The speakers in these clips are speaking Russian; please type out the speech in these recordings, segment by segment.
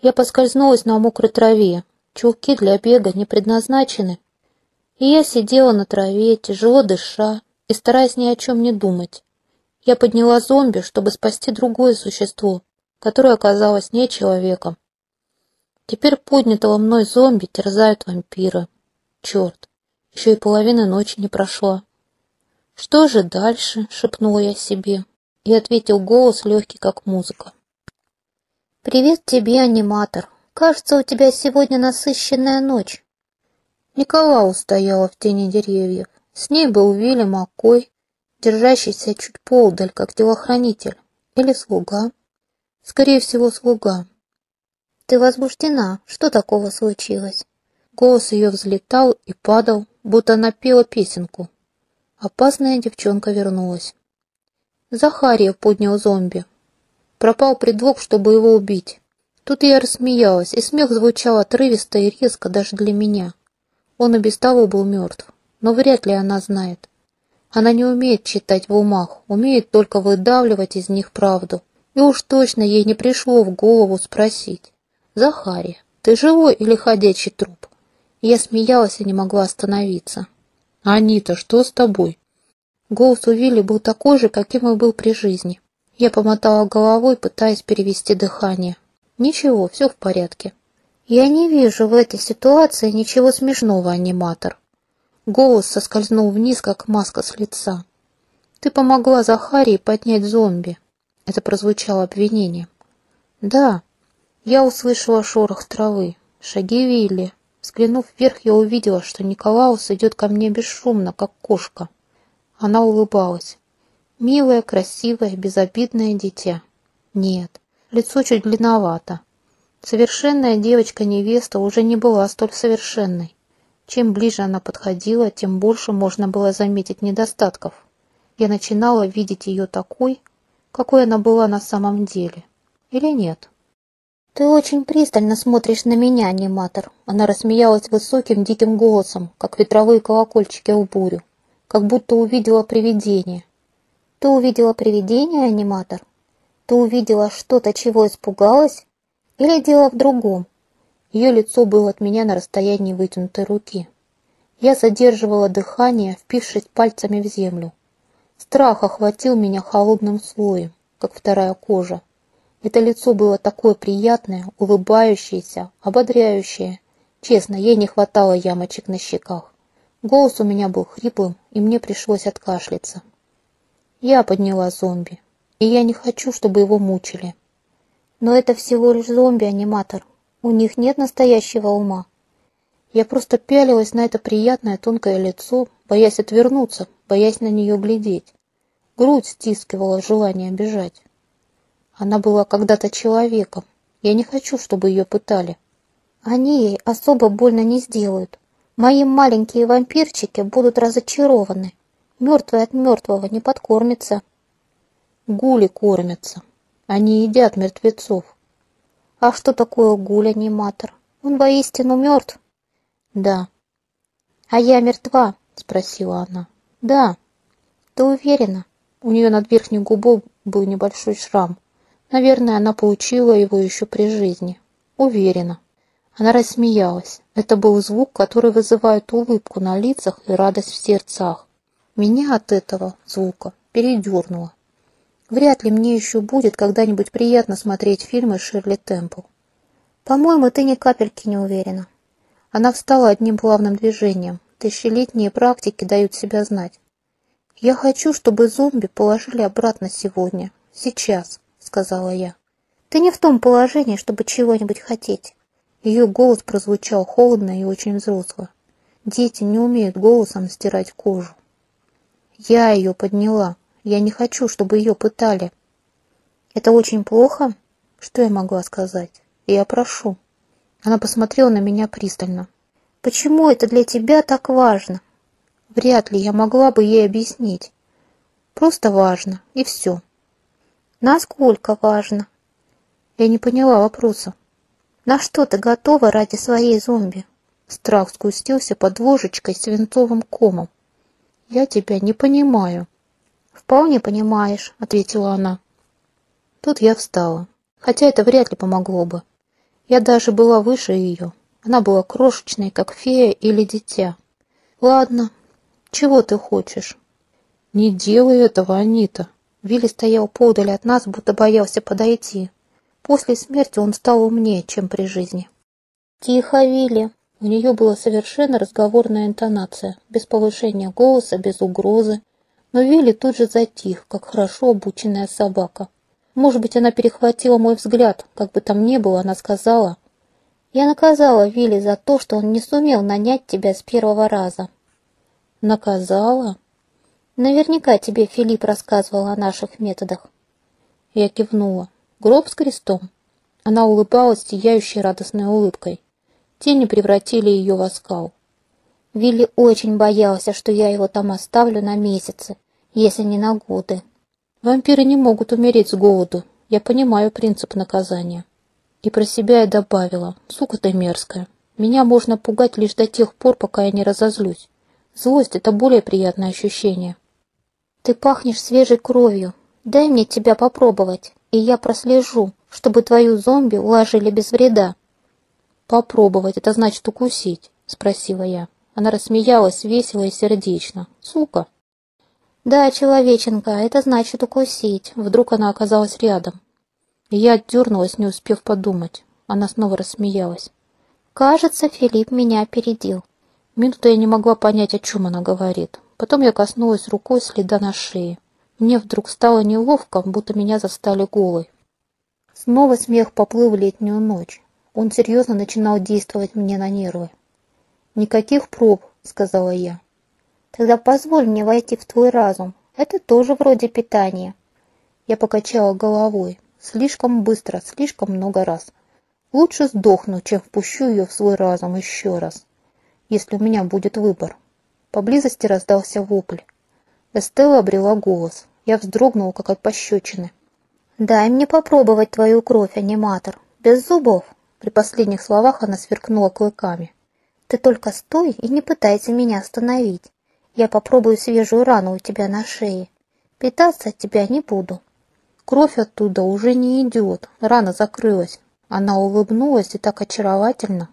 Я поскользнулась на мокрой траве. Чулки для бега не предназначены. И я сидела на траве, тяжело дыша и стараясь ни о чем не думать. Я подняла зомби, чтобы спасти другое существо, которое оказалось не человеком. Теперь поднятого мной зомби терзают вампиры. Черт, еще и половина ночи не прошла. «Что же дальше?» — шепнула я себе, и ответил голос легкий, как музыка. «Привет тебе, аниматор. Кажется, у тебя сегодня насыщенная ночь». Николау стояла в тени деревьев. С ней был Вилли Маккой, держащийся чуть поудаль, как телохранитель. Или слуга. Скорее всего, слуга. «Ты возбуждена? Что такого случилось?» Голос ее взлетал и падал, будто она пела песенку. Опасная девчонка вернулась. Захария поднял зомби. Пропал предлог, чтобы его убить. Тут я рассмеялась, и смех звучал отрывисто и резко даже для меня. Он и без того был мертв, но вряд ли она знает. Она не умеет читать в умах, умеет только выдавливать из них правду. И уж точно ей не пришло в голову спросить. «Захария, ты живой или ходячий труп?» Я смеялась и не могла остановиться. «Анита, что с тобой?» Голос у Вилли был такой же, каким и был при жизни. Я помотала головой, пытаясь перевести дыхание. «Ничего, все в порядке». «Я не вижу в этой ситуации ничего смешного, аниматор». Голос соскользнул вниз, как маска с лица. «Ты помогла Захарии поднять зомби». Это прозвучало обвинением. «Да». Я услышала шорох травы, шаги Вилли. Взглянув вверх, я увидела, что Николаус идет ко мне бесшумно, как кошка. Она улыбалась. Милое, красивое, безобидное дитя. Нет, лицо чуть длинновато. Совершенная девочка-невеста уже не была столь совершенной. Чем ближе она подходила, тем больше можно было заметить недостатков. Я начинала видеть ее такой, какой она была на самом деле. Или нет? «Ты очень пристально смотришь на меня, аниматор!» Она рассмеялась высоким диким голосом, как ветровые колокольчики в бурю, как будто увидела привидение. «Ты увидела привидение, аниматор? Ты увидела что-то, чего испугалась? Или дело в другом?» Ее лицо было от меня на расстоянии вытянутой руки. Я задерживала дыхание, впившись пальцами в землю. Страх охватил меня холодным слоем, как вторая кожа. Это лицо было такое приятное, улыбающееся, ободряющее. Честно, ей не хватало ямочек на щеках. Голос у меня был хриплым, и мне пришлось откашляться. Я подняла зомби, и я не хочу, чтобы его мучили. Но это всего лишь зомби-аниматор. У них нет настоящего ума. Я просто пялилась на это приятное тонкое лицо, боясь отвернуться, боясь на нее глядеть. Грудь стискивала желание бежать. Она была когда-то человеком. Я не хочу, чтобы ее пытали. Они ей особо больно не сделают. Мои маленькие вампирчики будут разочарованы. Мертвый от мертвого не подкормится. Гули кормятся. Они едят мертвецов. А что такое гуль-аниматор? Он воистину мертв? Да. А я мертва? Спросила она. Да. Ты уверена? У нее над верхней губой был небольшой шрам. Наверное, она получила его еще при жизни. Уверена. Она рассмеялась. Это был звук, который вызывает улыбку на лицах и радость в сердцах. Меня от этого звука передернуло. Вряд ли мне еще будет когда-нибудь приятно смотреть фильмы Ширли Темпл. По-моему, ты ни капельки не уверена. Она встала одним плавным движением. Тысячелетние практики дают себя знать. «Я хочу, чтобы зомби положили обратно сегодня, сейчас», — сказала я. «Ты не в том положении, чтобы чего-нибудь хотеть». Ее голос прозвучал холодно и очень взросло. Дети не умеют голосом стирать кожу. Я ее подняла. Я не хочу, чтобы ее пытали. Это очень плохо? Что я могла сказать? Я прошу. Она посмотрела на меня пристально. Почему это для тебя так важно? Вряд ли я могла бы ей объяснить. Просто важно, и все. Насколько важно? Я не поняла вопроса. На что ты готова ради своей зомби? Страх спустился под ложечкой свинцовым комом. Я тебя не понимаю. Вполне понимаешь, ответила она. Тут я встала, хотя это вряд ли помогло бы. Я даже была выше ее. Она была крошечной, как фея или дитя. Ладно, чего ты хочешь? Не делай этого, Анита. Вилли стоял подаль от нас, будто боялся подойти. После смерти он стал умнее, чем при жизни. Тихо, Вилли. У нее была совершенно разговорная интонация, без повышения голоса, без угрозы. Но Вилли тут же затих, как хорошо обученная собака. Может быть, она перехватила мой взгляд, как бы там ни было, она сказала. «Я наказала Вилли за то, что он не сумел нанять тебя с первого раза». «Наказала?» «Наверняка тебе Филипп рассказывал о наших методах». Я кивнула. «Гроб с крестом». Она улыбалась сияющей радостной улыбкой. Тени превратили ее в оскал. Вилли очень боялся, что я его там оставлю на месяцы, если не на годы. Вампиры не могут умереть с голоду. Я понимаю принцип наказания. И про себя я добавила, сука ты мерзкая. Меня можно пугать лишь до тех пор, пока я не разозлюсь. Злость — это более приятное ощущение. Ты пахнешь свежей кровью. Дай мне тебя попробовать, и я прослежу, чтобы твою зомби уложили без вреда. Попробовать — это значит укусить, спросила я. Она рассмеялась весело и сердечно. Сука. «Да, человеченка, это значит укусить». Вдруг она оказалась рядом. Я отдернулась, не успев подумать. Она снова рассмеялась. «Кажется, Филипп меня опередил». Минуту я не могла понять, о чем она говорит. Потом я коснулась рукой следа на шее. Мне вдруг стало неловко, будто меня застали голой. Снова смех поплыл в летнюю ночь. Он серьезно начинал действовать мне на нервы. «Никаких проб», — сказала я. Тогда позволь мне войти в твой разум. Это тоже вроде питания. Я покачала головой. Слишком быстро, слишком много раз. Лучше сдохну, чем впущу ее в свой разум еще раз. Если у меня будет выбор. Поблизости раздался вопль. Эстелла обрела голос. Я вздрогнула, как от пощечины. «Дай мне попробовать твою кровь, аниматор. Без зубов». При последних словах она сверкнула клыками. «Ты только стой и не пытайся меня остановить. Я попробую свежую рану у тебя на шее. Питаться от тебя не буду. Кровь оттуда уже не идет, рана закрылась. Она улыбнулась и так очаровательно.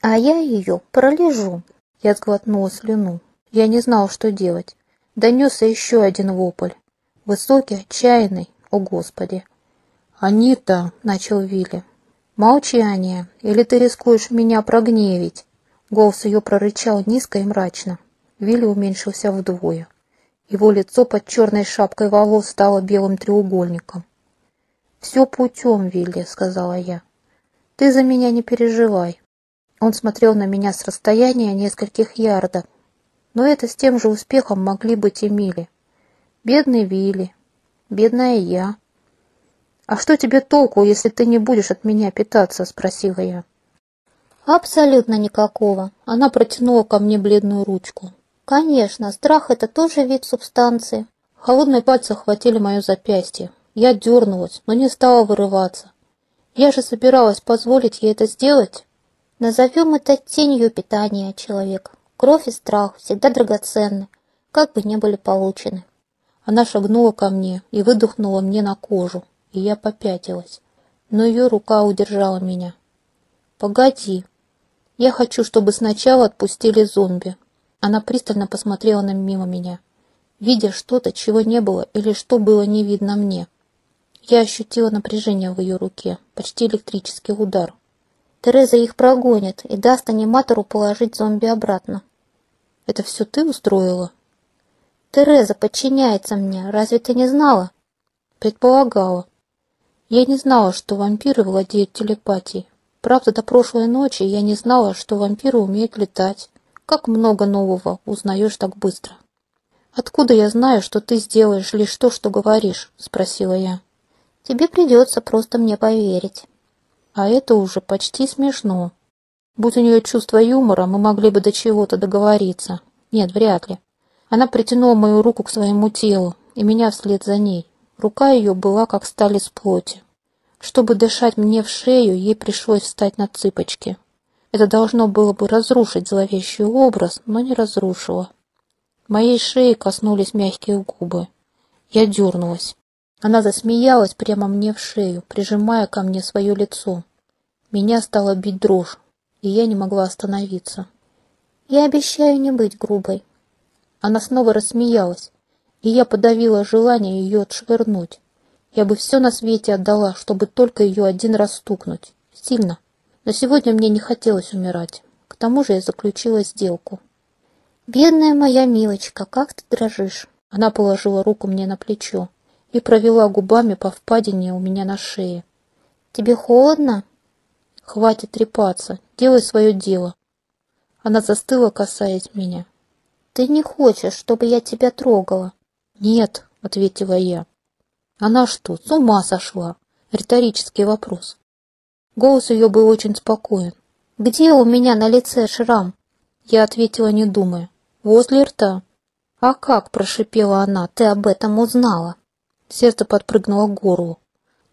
А я ее пролежу. Я сглотнула слюну. Я не знал, что делать. Донесся еще один вопль. Высокий, отчаянный. О, Господи! «Анита!» — начал Вилли. «Молчание, или ты рискуешь меня прогневить?» Голос ее прорычал низко и мрачно. Вилли уменьшился вдвое. Его лицо под черной шапкой волос стало белым треугольником. «Все путем, Вилли», — сказала я. «Ты за меня не переживай». Он смотрел на меня с расстояния нескольких ярдов. Но это с тем же успехом могли быть и Мили. Бедный Вилли, бедная я. «А что тебе толку, если ты не будешь от меня питаться?» — спросила я. «Абсолютно никакого». Она протянула ко мне бледную ручку. Конечно, страх – это тоже вид субстанции. Холодные пальцы охватили мое запястье. Я дернулась, но не стала вырываться. Я же собиралась позволить ей это сделать. Назовем это тенью питания, человек. Кровь и страх всегда драгоценны, как бы ни были получены. Она шагнула ко мне и выдохнула мне на кожу, и я попятилась. Но ее рука удержала меня. «Погоди. Я хочу, чтобы сначала отпустили зомби, она пристально посмотрела на мимо меня, видя что-то, чего не было или что было не видно мне. Я ощутила напряжение в ее руке, почти электрический удар. Тереза их прогонит и даст аниматору положить зомби обратно. Это все ты устроила? Тереза подчиняется мне, разве ты не знала? Предполагала. Я не знала, что вампиры владеют телепатией. Правда, до прошлой ночи я не знала, что вампиры умеют летать, как много нового узнаешь так быстро. «Откуда я знаю, что ты сделаешь лишь то, что говоришь?» – спросила я. «Тебе придется просто мне поверить». А это уже почти смешно. Будь у нее чувство юмора, мы могли бы до чего-то договориться. Нет, вряд ли. Она притянула мою руку к своему телу, и меня вслед за ней. Рука ее была как сталь из плоти. Чтобы дышать мне в шею, ей пришлось встать на цыпочки. Это должно было бы разрушить зловещий образ, но не разрушило. Моей шеи коснулись мягкие губы. Я дернулась. Она засмеялась прямо мне в шею, прижимая ко мне свое лицо. Меня стала бить дрожь, и я не могла остановиться. «Я обещаю не быть грубой». Она снова рассмеялась, и я подавила желание ее отшвырнуть. Я бы все на свете отдала, чтобы только ее один раз стукнуть. Сильно. Но сегодня мне не хотелось умирать. К тому же я заключила сделку. «Бедная моя милочка, как ты дрожишь!» Она положила руку мне на плечо и провела губами по впадине у меня на шее. «Тебе холодно?» «Хватит трепаться, делай свое дело». Она застыла, касаясь меня. «Ты не хочешь, чтобы я тебя трогала?» «Нет», — ответила я. Она что, с ума сошла? Риторический вопрос. Голос ее был очень спокоен. «Где у меня на лице шрам?» Я ответила, не думая. «Возле рта». «А как?» – прошипела она. «Ты об этом узнала?» Сердце подпрыгнуло к горлу.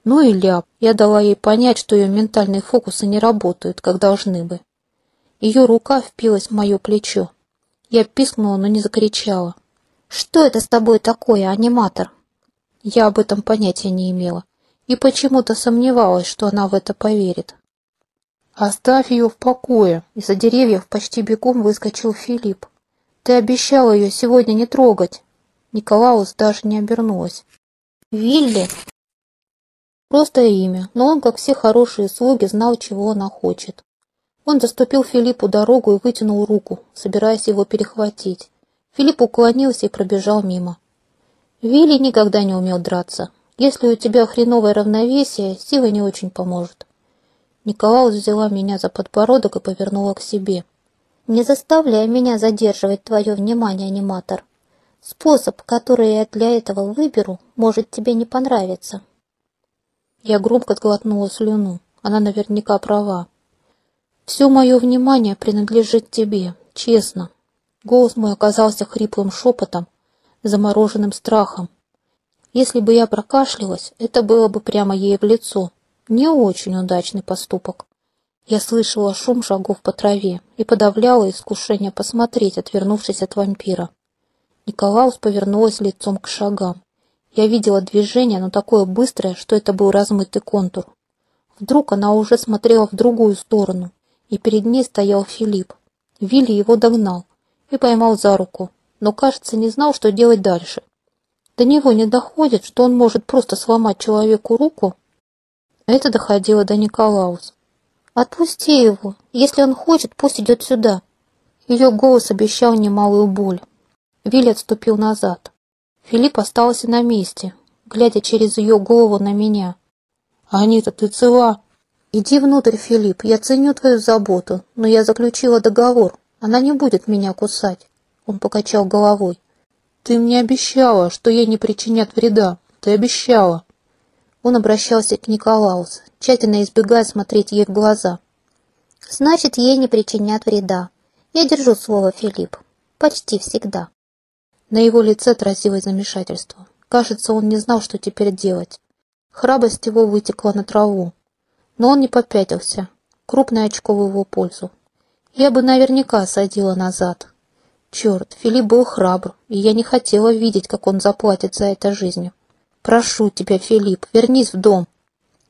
Ну и ляп. Я дала ей понять, что ее ментальные фокусы не работают, как должны бы. Ее рука впилась в мое плечо. Я пискнула, но не закричала. «Что это с тобой такое, аниматор?» Я об этом понятия не имела и почему-то сомневалась, что она в это поверит. «Оставь ее в покое!» Из-за деревьев почти бегом выскочил Филипп. «Ты обещала ее сегодня не трогать!» Николаус даже не обернулась. «Вилли!» Просто имя, но он, как все хорошие слуги, знал, чего она хочет. Он заступил Филиппу дорогу и вытянул руку, собираясь его перехватить. Филипп уклонился и пробежал мимо. Вилли никогда не умел драться. Если у тебя хреновое равновесие, сила не очень поможет. Николаус взяла меня за подбородок и повернула к себе. Не заставляй меня задерживать твое внимание, аниматор. Способ, который я для этого выберу, может тебе не понравиться. Я громко сглотнула слюну. Она наверняка права. Все мое внимание принадлежит тебе, честно. Голос мой оказался хриплым шепотом, замороженным страхом. Если бы я прокашлялась, это было бы прямо ей в лицо. Не очень удачный поступок. Я слышала шум шагов по траве и подавляла искушение посмотреть, отвернувшись от вампира. Николаус повернулась лицом к шагам. Я видела движение, но такое быстрое, что это был размытый контур. Вдруг она уже смотрела в другую сторону, и перед ней стоял Филипп. Вилли его догнал и поймал за руку, но, кажется, не знал, что делать дальше. До него не доходит, что он может просто сломать человеку руку. Это доходило до Николауса. «Отпусти его. Если он хочет, пусть идет сюда». Ее голос обещал немалую боль. Вилли отступил назад. Филипп остался на месте, глядя через ее голову на меня. «Анита, ты цела?» «Иди внутрь, Филипп, я ценю твою заботу, но я заключила договор. Она не будет меня кусать». Он покачал головой. «Ты мне обещала, что ей не причинят вреда. Ты обещала». Он обращался к Николаусу, тщательно избегая смотреть ей в глаза. «Значит, ей не причинят вреда. Я держу слово, Филипп. Почти всегда». На его лице отразилось замешательство. Кажется, он не знал, что теперь делать. Храбрость его вытекла на траву. Но он не попятился. Крупное очко в его пользу. Я бы наверняка садила назад, Черт, Филипп был храбр, и я не хотела видеть, как он заплатит за это жизнью. Прошу тебя, Филипп, вернись в дом.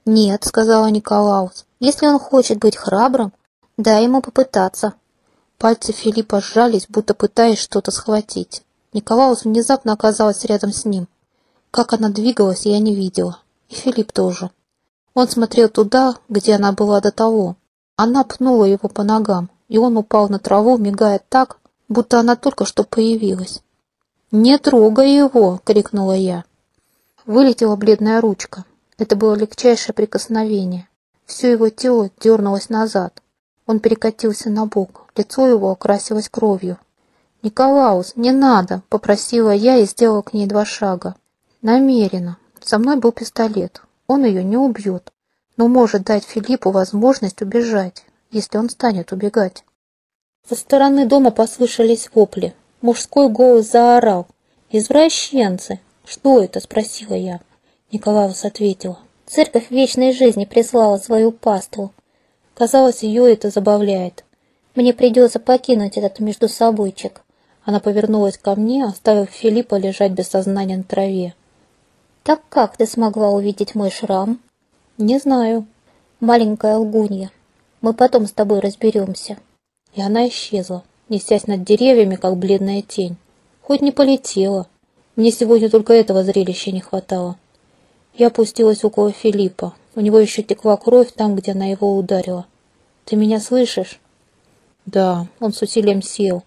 Нет, сказала Николаус, если он хочет быть храбрым, дай ему попытаться. Пальцы Филиппа сжались, будто пытаясь что-то схватить. Николаус внезапно оказалась рядом с ним. Как она двигалась, я не видела. И Филипп тоже. Он смотрел туда, где она была до того. Она пнула его по ногам, и он упал на траву, мигая так, будто она только что появилась. «Не трогай его!» — крикнула я. Вылетела бледная ручка. Это было легчайшее прикосновение. Все его тело дернулось назад. Он перекатился на бок, лицо его окрасилось кровью. «Николаус, не надо!» — попросила я и сделала к ней два шага. Намеренно. Со мной был пистолет. Он ее не убьет, но может дать Филиппу возможность убежать, если он станет убегать. Со стороны дома послышались вопли. Мужской голос заорал. «Извращенцы!» «Что это?» – спросила я. Николаус ответила. «Церковь вечной жизни прислала свою паству». Казалось, ее это забавляет. «Мне придется покинуть этот междусобойчик». Она повернулась ко мне, оставив Филиппа лежать без сознания на траве. «Так как ты смогла увидеть мой шрам?» «Не знаю». маленькая лгунья. Мы потом с тобой разберемся». И она исчезла, несясь над деревьями, как бледная тень. Хоть не полетела. Мне сегодня только этого зрелища не хватало. Я опустилась около Филиппа. У него еще текла кровь там, где она его ударила. «Ты меня слышишь?» «Да», — он с усилием сел.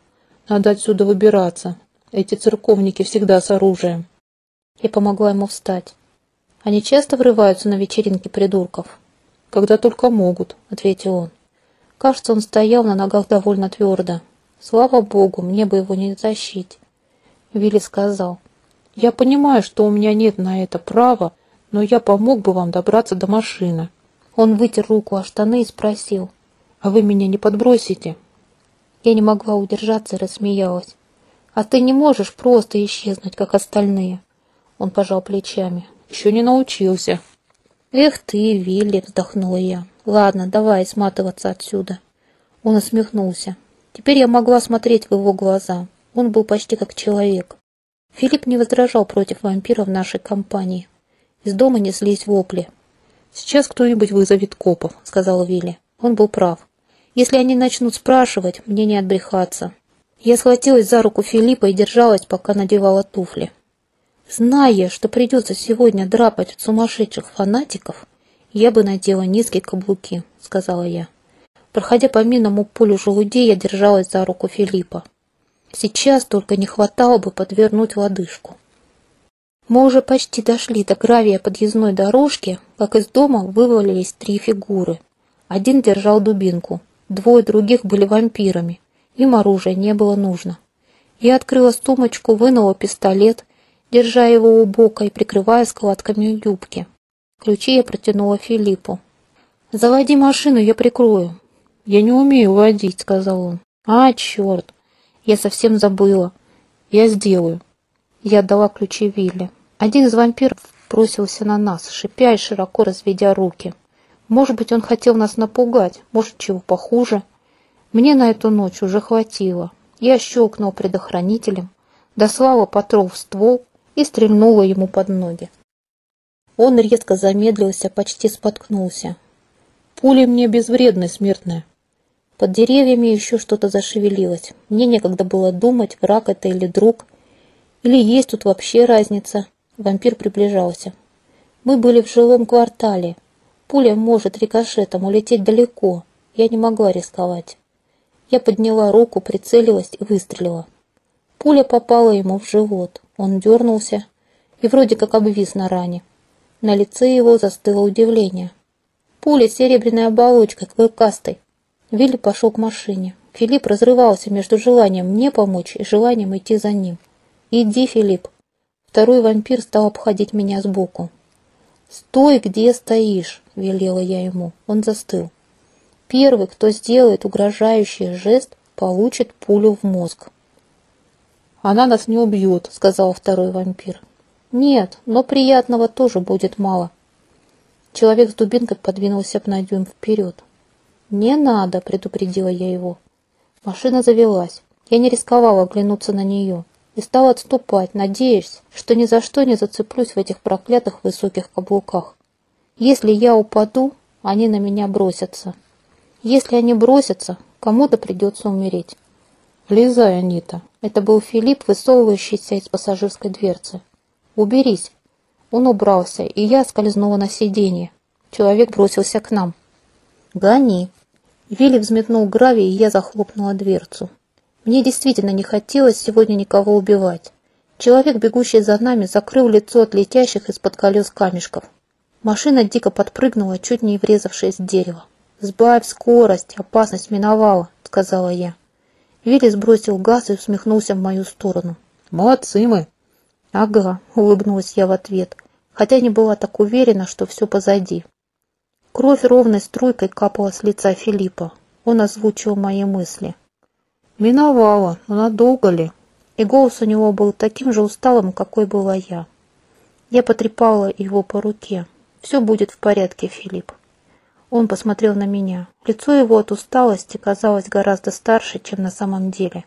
«Надо отсюда выбираться. Эти церковники всегда с оружием». Я помогла ему встать. «Они часто врываются на вечеринки придурков?» «Когда только могут», — ответил он. Кажется, он стоял на ногах довольно твердо. Слава богу, мне бы его не защитить. Вилли сказал, «Я понимаю, что у меня нет на это права, но я помог бы вам добраться до машины». Он вытер руку о штаны и спросил, «А вы меня не подбросите?» Я не могла удержаться и рассмеялась. «А ты не можешь просто исчезнуть, как остальные?» Он пожал плечами. «Еще не научился». «Эх ты, Вилли!» — вздохнула я. «Ладно, давай сматываться отсюда». Он усмехнулся. Теперь я могла смотреть в его глаза. Он был почти как человек. Филипп не возражал против вампира в нашей компании. Из дома неслись вопли. «Сейчас кто-нибудь вызовет копов», — сказал Вилли. Он был прав. «Если они начнут спрашивать, мне не отбрехаться». Я схватилась за руку Филиппа и держалась, пока надевала туфли. Зная, что придется сегодня драпать от сумасшедших фанатиков, я бы надела низкие каблуки, сказала я. Проходя по минному полю желудей, я держалась за руку Филиппа. Сейчас только не хватало бы подвернуть лодыжку. Мы уже почти дошли до гравия подъездной дорожки, как из дома вывалились три фигуры. Один держал дубинку, двое других были вампирами, им оружия не было нужно. Я открыла сумочку, вынула пистолет держа его у бока и прикрывая складками юбки. Ключи я протянула Филиппу. «Заводи машину, я прикрою». «Я не умею водить», — сказал он. «А, черт! Я совсем забыла. Я сделаю». Я отдала ключи Вилли. Один из вампиров бросился на нас, шипя и широко разведя руки. Может быть, он хотел нас напугать, может, чего похуже. Мне на эту ночь уже хватило. Я щелкнул предохранителем, дослала патрол в ствол и стрельнула ему под ноги. Он резко замедлился, почти споткнулся. «Пули мне безвредны, смертная!» Под деревьями еще что-то зашевелилось. Мне некогда было думать, враг это или друг. Или есть тут вообще разница. Вампир приближался. Мы были в жилом квартале. Пуля может рикошетом улететь далеко. Я не могла рисковать. Я подняла руку, прицелилась и выстрелила. Пуля попала ему в живот. Он дернулся и вроде как обвис на ране. На лице его застыло удивление. Пуля серебряной оболочкой, клыкастой. Вилли пошел к машине. Филипп разрывался между желанием мне помочь и желанием идти за ним. «Иди, Филипп!» Второй вампир стал обходить меня сбоку. «Стой, где стоишь!» — велела я ему. Он застыл. Первый, кто сделает угрожающий жест, получит пулю в мозг. «Она нас не убьет», — сказал второй вампир. «Нет, но приятного тоже будет мало». Человек с дубинкой подвинулся на дюйм вперед. «Не надо», — предупредила я его. Машина завелась. Я не рисковала оглянуться на нее и стала отступать, надеясь, что ни за что не зацеплюсь в этих проклятых высоких каблуках. Если я упаду, они на меня бросятся. Если они бросятся, кому-то придется умереть. «Влезай, Анита!» Это был Филипп, высовывающийся из пассажирской дверцы. «Уберись!» Он убрался, и я скользнула на сиденье. Человек бросился к нам. «Гони!» Вилли взметнул гравий, и я захлопнула дверцу. Мне действительно не хотелось сегодня никого убивать. Человек, бегущий за нами, закрыл лицо от летящих из-под колес камешков. Машина дико подпрыгнула, чуть не врезавшись в дерево. «Сбавь скорость, опасность миновала», — сказала я. Вилли сбросил газ и усмехнулся в мою сторону. «Молодцы мы!» «Ага», — улыбнулась я в ответ, хотя не была так уверена, что все позади. Кровь ровной струйкой капала с лица Филиппа. Он озвучил мои мысли. «Миновала, но надолго ли?» И голос у него был таким же усталым, какой была я. Я потрепала его по руке. «Все будет в порядке, Филипп». Он посмотрел на меня. Лицо его от усталости казалось гораздо старше, чем на самом деле.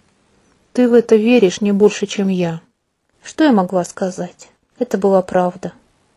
«Ты в это веришь не больше, чем я». Что я могла сказать? Это была правда.